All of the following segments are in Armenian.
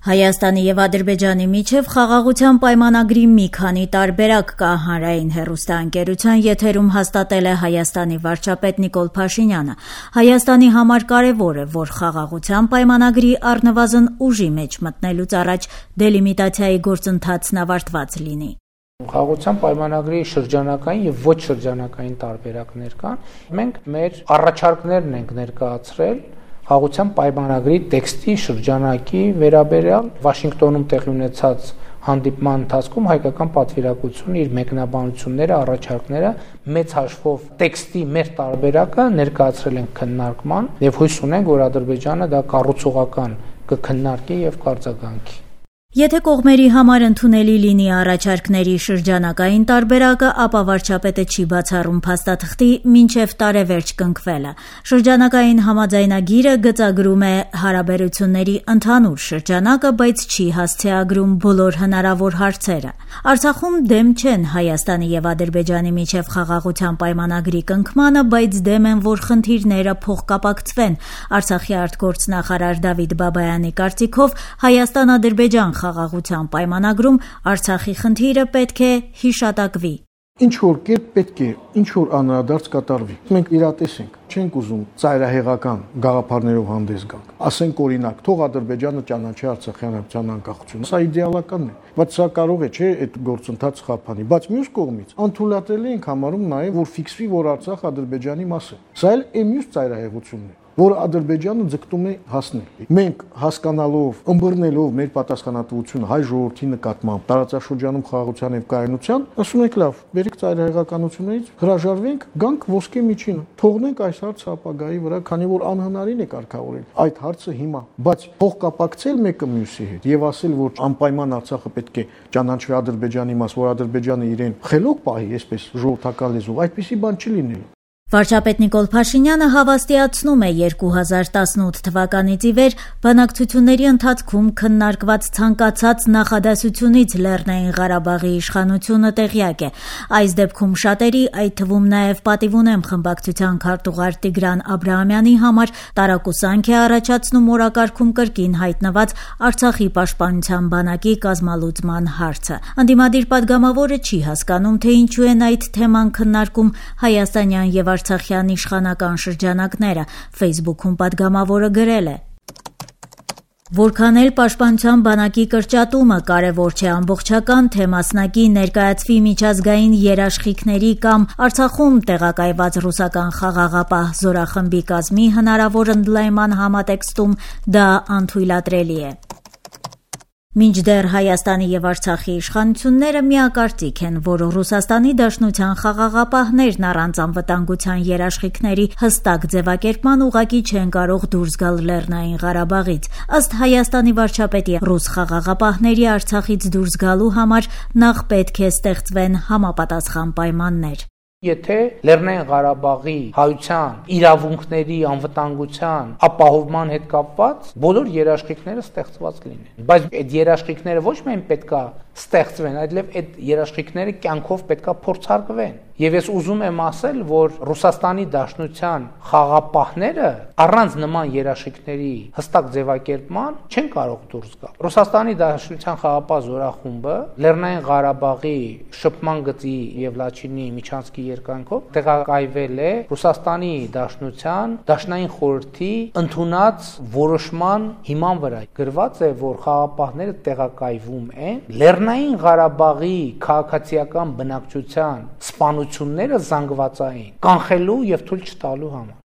Հայաստանի եւ Ադրբեջանի միջև խաղաղության պայմանագրի մի քանի տարբերակ կա հանրային հերոստանգերության եթերում հաստատել է Հայաստանի վարչապետ Նիկոլ Փաշինյանը։ Հայաստանի համար կարևոր է, որ խաղաղության պայմանագրի առնվազն ուժի մեջ մտնելուց առաջ դելիմիտացիայի գործընթացն ավարտված լինի։ Խաղաղության պայմանագրի շրջանակային եւ ոչ շրջանակային տարբերակներ կան։ Մենք մեր առաջարկներն ենք ներկայացրել խաղաղության պայմանագրի տեքստի շրջանակի վերաբերյալ Վաշինգտոնում տեղի ունեցած հանդիպման ընթացքում հայկական պատվիրակությունը իր մեկնաբանությունները, առաջարկները մեծ հաշվով տեքստի մեր տարբերակը ներկայացրել են քննարկման եւ հույս ունենք, որ Ադրբեջանը դա կառուցողական կքննարկի եւ կարձագանքի։ Եթե կողմերի համար ընդունելի լինի առաջարկների շրջանակային տարբերակը, ապա վարչապետը չի բացառում փաստաթղթի մինչև տարեվերջ կնքվելը։ Շրջանակային համաձայնագիրը գծագրում է հարաբերությունների ընդհանուր շրջանակը, բայց չի հասցեագրում բոլոր հնարավոր հարցերը։ Արցախում դեմ չեն Հայաստանի եւ Ադրբեջանի միջև խաղաղության պայմանագրի կնքմանը, բայց դեմ են, որ խնդիրները փոխկապակցվեն։ Արցախի արտգործնախարար Դավիթ Բաբայանի կարծիքով Հայաստան-Ադրբեջան խաղաղության պայմանագրում Արցախի խնդիրը պետք է հիշատակվի։ Ինչ որ կերպ պետք է ինչ որ անհրադարձ կատարվի։ Մենք իրատես ենք, չենք ուզում ծայրահեղական գաղափարներով հանդես գանք։ Ասենք օրինակ, թող Ադրբեջանը ճանաչի Արցախյան հանրապետության անկախությունը։ Սա իդեալականն է, բայց սա կարող է, չէ, այդ գործընթաց խափանի։ Բայց մյուս կողմից անթույլատրելի ենք համարում նաև, որ ֆիքսվի, որ Արցախ Ադրբեջանի մաս է։ Սա էլ է մյուս ծայրահեղությունն է որ Ադրբեջանը ձգտում է հասնել։ Մենք հասկանալով, ըմբռնելով մեր պատասխանատվությունը հայ ժողովրդի նկատմամբ տարածաշրջանում խաղաղության եւ կայունության, ասում ենք լավ, բերեք ծայրահեղականություններից հրաժարվենք, գանք ոսկե միջինը։ Թողնենք այս հարցը ապագայի վրա, քանի որ անհնարին է կարգավորել այդ հարցը հիմա, բայց փող կապակցել մեկը մյուսի հետ եւ ասել, որ անպայման Արցախը պետք է ճանաչվի Ադրբեջանի մաս, որ Ադրբեջանը իրեն խելոք պահի, այսպես ժողովրդական լեզվով, այդպիսի բան չի լինելու։ Վարչապետ Նիկոլ Փաշինյանը հավաստիացնում է 2018 թվականից ի վեր բանակցությունների ընթացքում քննարկված ցանկացած նախադասությունից Լեռնային Ղարաբաղի իշխանությունը տեղյակ է։ Այս դեպքում շատերի, այդ թվում նաև պատիվունեմ խմբակցության քարտուղար Տիգրան Աբ รา համյանի համար տարակուսանք է առաջացնում օրակարգում կրկին հայտնված Արցախի պաշտպանության բանակի կազմալուծման հարցը։ Անդիմադիր падգամավորը չի հասկանում, թե ինչու են այդ թեման քննարկում հայաստանյան եւ Արցախյան իշխանական շրջանակները։ Facebook-ում падգամավորը գրել է. Որքան էլ պաշտպանության բանակի կրճատումը կարևոր չէ ամբողջական, թե մասնակի ներկայացվի միջազգային երաշխիքների կամ Արցախում տեղակայված ռուսական խաղաղապահ զորախմբի կազմի հնարավոր ընդլայնման համատեքստում դա անթույլատրելի է։ Մինչդեռ Հայաստանի եւ Արցախի իշխանությունները միակարծիք են, որ Ռուսաստանի Դաշնության խաղաղապահներն առանց անվտանգության երաշխիքների հստակ ձևակերպման ուղակի չեն կարող դուրս գալ Լեռնային Ղարաբաղից։ Ըստ Հայաստանի վարչապետի ռուս խաղաղապահների Արցախից դուրս գալու համար նախ պետք է ստեղծվեն համապատասխան պայմաններ։ Եթե Լեռնային Ղարաբաղի հայության իրավունքների անվտանգության ապահովման հետ կապված բոլոր երաշխիքները ստեղծված լինեն, բայց այդ երաշխիքները ոչ միայն պետքա ստեղծվեն, այլև այդ երաշխիքները կյանքով պետքա փորձարկվեն։ Եվ ես ուզում եմ ասել, որ Ռուսաստանի Դաշնության խաղապահները առանց նման երաշխիքների հստակ ձևակերպման չեն կարող դուրս գալ։ Ռուսաստանի Դաշնության խաղապահ զորախումբը Լեռնային Ղարաբաղի շփման գծի եւ Լաչինի Միչանսկի երկայնքով տեղակայվել է Ռուսաստանի Դաշնության Դաշնային խորհրդի ընդունած որոշման հիման վրա։ Գրված է, որ խաղապահները տեղակայվում են Լեռնային Ղարաբաղի քաղաքացիական բնակչության սպանությունները զանգվածային կանխելու եւ թույլ չտալու համար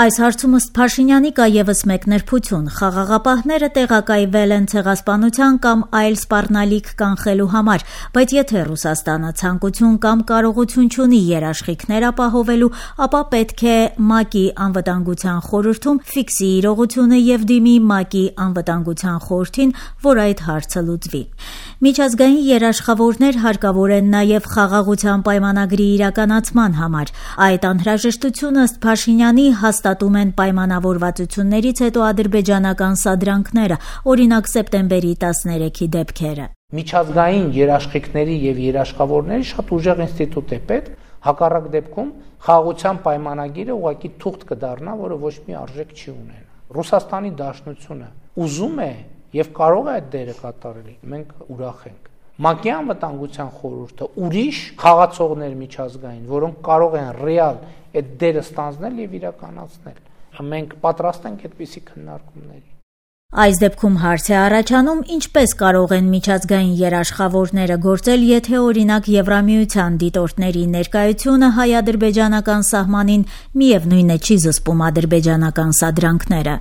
Այս հարցում ըստ Փաշինյանի կա եւս մեկ ներփություն. խաղաղապահները տեղակայվել են ցեղասպանության կամ այլ սպառնալիք կանխելու համար, բայց եթե Ռուսաստանը ցանկություն կամ կարողություն չունի երաշխիքներ ապահովելու, ապա պետք է ՄԱԿ-ի անվտանգության խորհրդում ֆիքսի իրողությունը եւ դիմի ՄԱԿ-ի անվտանգության խորհրդին, որ այդ հարցը լուծվի։ Միջազգային երաշխավորներ հարկավոր են նաեւ խաղաղության պայմանագրի իրականացման համար։ Այդ անհրաժեշտությունը ըստ Փաշինյանի հաստատ հաստատում են պայմանավորվածություններից հետո ադրբեջանական սադրանքները, օրինակ սեպտեմբերի 13-ի դեպքերը։ Միջազգային երաշխիքների եւ երաշխավորների շատ ուժեղ ինստիտուտ է պետք, հակառակ դեպքում խաղաղության պայմանագիրը ուղղակի թուղթ կդառնա, որը ոչ մի արժեք չի ունենա։ Ռուսաստանի Դաշնությունը ուզում է եւ կարող է այդ դերը կատարել։ Մենք ուրախ ենք։ ՄԱԿ-ի անվտանգության խորհուրդը ուրիշ խաղացողներ միջազգային, որոնք կարող են ռեալ այդ դերը ստանձնել եւ իրականացնել։ Մենք պատրաստ ենք այդպիսի քննարկումների։ Այս դեպքում հարց է առաջանում, ինչպես կարող են միջազգային երաշխավորները գործել, եթե օրինակ Եվրամիության դիտորդների ներկայությունը հայ-ադրբեջանական սահմանին միևնույն է չի զսպում ադրբեջանական սադրանքները։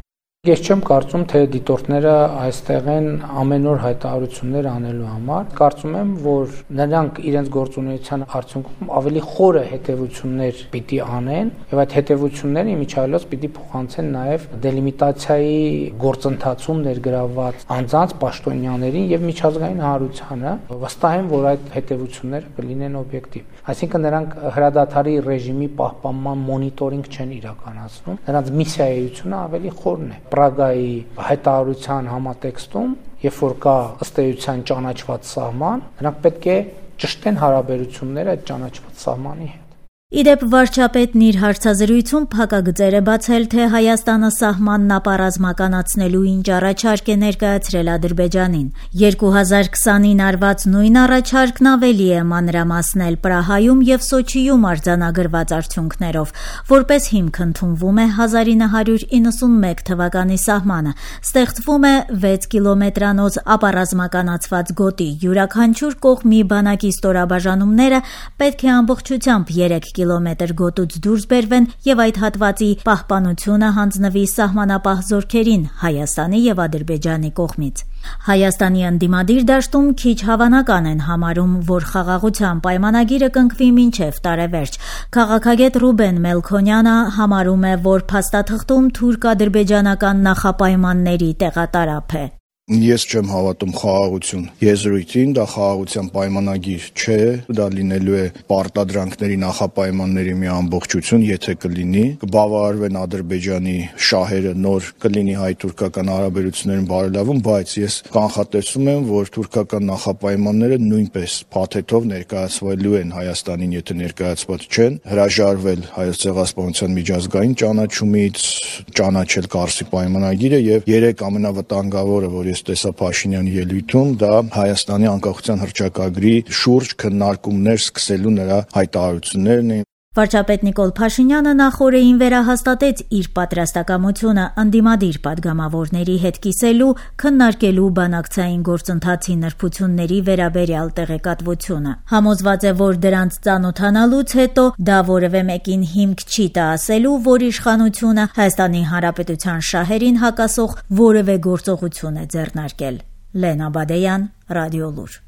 Ես չեմ կարծում, թե դիտորդները այստեղ են ամեն օր հայտարարություններ անելու համար։ Կարծում եմ, որ նրանք իրենց գործունեության արդյունքում ավելի խորը հետևություններ պիտի անեն, եւ այդ հետևությունները իմիջայլոց պիտի փոխանցեն նաեւ դելիմիտացիայի գործընթացում ներգրավված անձանց պաշտոնյաներին եւ միջազգային հանրությանը։ Վստահ եմ, որ այդ հետևությունները կլինեն օբյեկտիվ։ Այսինքն նրանք հրադադարի ռեժիմի պահպանման մոնիտորինգ չեն իրականացնում։ Նրանց միսիայությունը ավելի խորն է Պրագայի հայտարարության համատեքստում, երբ որ կա ըստ էության ճանաչված սահման, նրանք պետք է ճշտեն հարաբերությունները այդ ճանաչված սահմանի հետ։ Իդեպ վարչապետն իր հարցազրույցում փակագծեր է բացել, թե Հայաստանը սահմանն ապառազմականացնելու ինչ առաջարկ է ներկայացրել Ադրբեջանին։ 2020-ին արված նույն առաջարկն ավելի է մանրամասնել Պրահայում եւ Սոչիում արձանագրված արդյունքներով, որպես հիմք ընդունվում է 1991 թվականի սահմանը։ Ստեղծվում է 6 կիլոմետրանոց ապառազմականացված գոտի։ Յուրաքանչյուր կողմի բանակի ստորաբաժանումները պետք է ամբողջությամբ 3 կիլոմետր գոտուց դուրս բերվեն եւ այդ հատվածի պահպանությունը հանձնվի սահմանապահ զորքերին Հայաստանի եւ Ադրբեջանի կողմից։ Հայաստանի անդիմադիր դաշտում քիչ հավանական են համարում, որ խաղաղության պայմանագիրը կնքվի մինչև տարեվերջ։ Քաղաքագետ Ռուբեն Մելքոնյանը համարում է, որ փաստաթղթում թուրք-ադրբեջանական նախապայմանների տեղատարափ է։ Ես չեմ հավատում խաղաղություն եզրույթին, դա խաղաղության պայմանագիր չէ, դա լինելու է պարտադրանքների նախապայմանների մի ամբողջություն, եթե կլինի, կբավարարվեն Ադրբեջանի շահերը, նոր կլինի հայ-թուրքական հարաբերություններն բարելավում, բայց ես կանխատեսում եմ, որ թուրքական նախապայմանները նույնպես փաթեթով ներկայացվելու են Հայաստանին, եթե ներկայացված չեն, հրաժարվել հայոց ցեղասպանության միջազգային ճանաչումից, ճանաչել Կարսի պայմանագիրը եւ երեք ամենավտանգավորը, որ ես ես տեսա Փաշինյանի ելույթում, դա Հայաստանի անկախության հռչակագրի շուրջ քննարկումներ սկսելու նրա հայտարարություններն էին։ Վարչապետ Նիկոլ Փաշինյանը նախօրեին վերահաստատեց իր պատրաստակամությունը ընդդիմադիր պատգամավորների հետ կիսելու, քննարկելու բանակցային գործընթացի նրբությունների վերաբերյալ տեղեկատվությունը։ Համոզված է, որ դրանց ծանոթանալուց հետո դա որևէ մեկին հիմք չի տա ասելու, որ իշխանությունը Հայաստանի Հանրապետության շահերին հակասող որևէ գործողություն է ձեռնարկել։ Լենա Բադեյան, Ռադիոլուր։